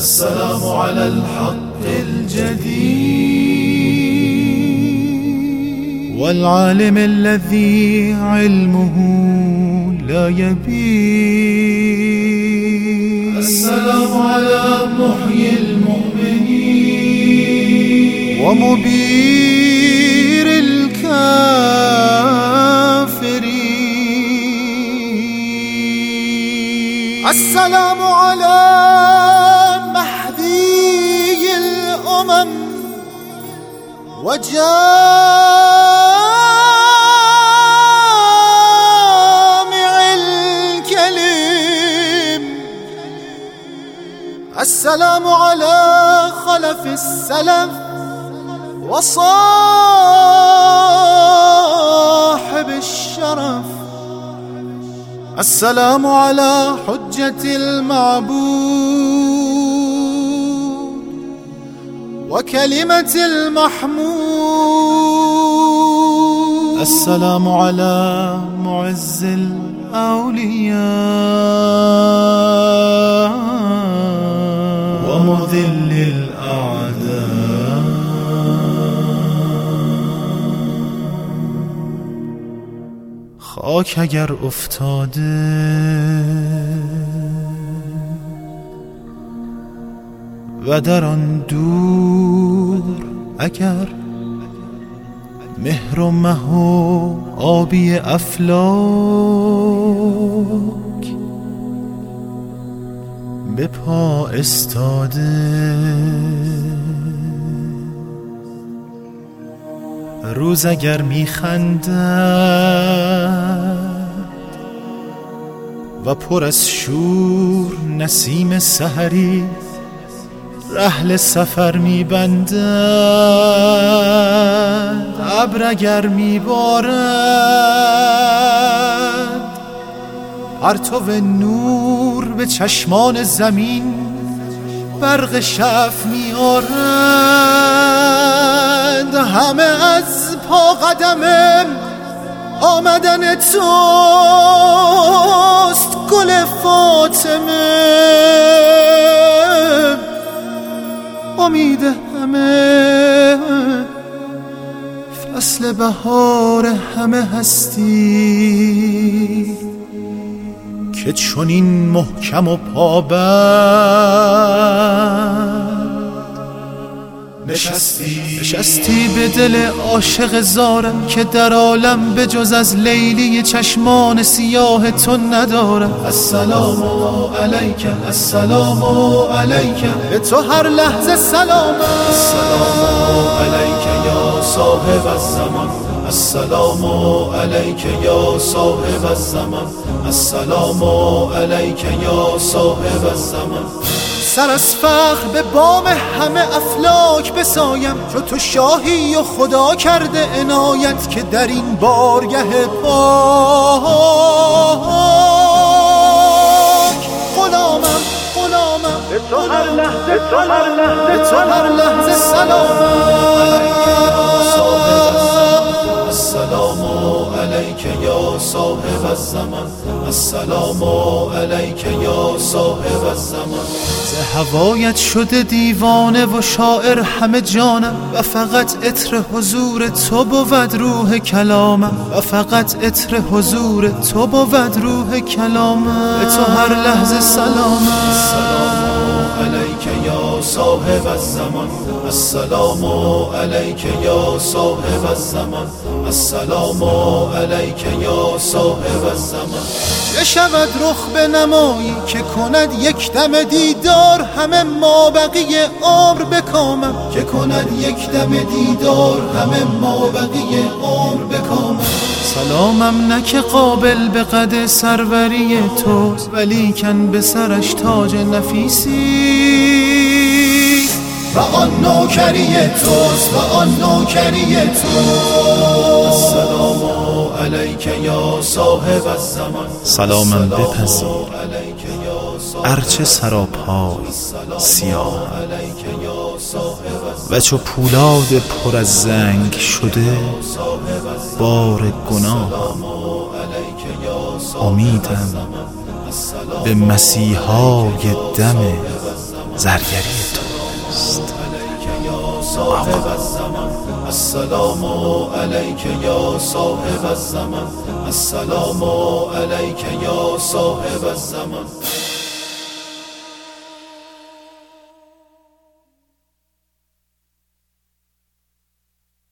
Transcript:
السلام على الحق الجديد. والعالم الذي علمه لا يبيد. السلام على محيي المؤمنين. ومبير الكافرين. السلام على الأمم وجامع الكلم السلام على خلف السلف وصاحب الشرف. السلام على حجة المعبود وكلمة المحمود. السلام على معز الأولياء ومذل الأعداء خاک اگر افتاده و در آن دور اگر مهر و مه و آبی افلاک به پا استاده روز اگر میخندد و پر از شور نسیم سحری رحل سفر میبندد ابر اگر میبارد. پرتو نور به چشمان زمین برق شف میارند همه از پا قدم آمدن توست گل فاطمه. امید همه. فصل بهار همه هستی. که چونین محکم و پابند نشستی؟ نشستی به دل عاشق زارم که در عالم به جز از لیلی چشمان سیاه تو ندارم. السلام علیک السلام علیک. به تو هر لحظه سلام السلام علیک یا صاحب الزمان. السلام علیک یا صاحب الزمان. السلام علیک یا صاحب الزمان. سر از فخر به بام همه افلاک بسایم چو تو شاهی و خدا کرده عنایت که در این بارگه پاک. غلامم غلامم به تو هر لحظه تو هر لحظه تو هر لحظه السلام علیک یا صاحب الزمان السلام علیک یا صاحب الزمان ز هوایت شده دیوانه و شاعر همه جانم. و فقط عطر حضور تو بود روح کلامم. و فقط عطر حضور تو بود روح کلامم. به تو هر لحظه سلامم. صاحب الزمان. السلام علیک یا صاحب الزمان. السلام علیک یا صاحب الزمان. چه شود رخ به نمایی که کند یک دم دیدار؟ همه ما بقیه عمر بکامم. که کند یک دم دیدار همه ما بقیه عمر بکامم. سلامم نه که قابل به قد سروری توست ولیکن به سرش تاج نفیسی. و آن نوکری توست و آن نوکری توست. السلام علیک یا صاحب الزمان. سلامم بپذیر. ارچه سراپای سیاه. و چو پولاد پر از زنگ شده بار یا امیدم به مسیحای دم زرگری توست صاحب الزمان. السلام علیک یا صاحب الزمان. السلام علیک یا صاحب الزمان.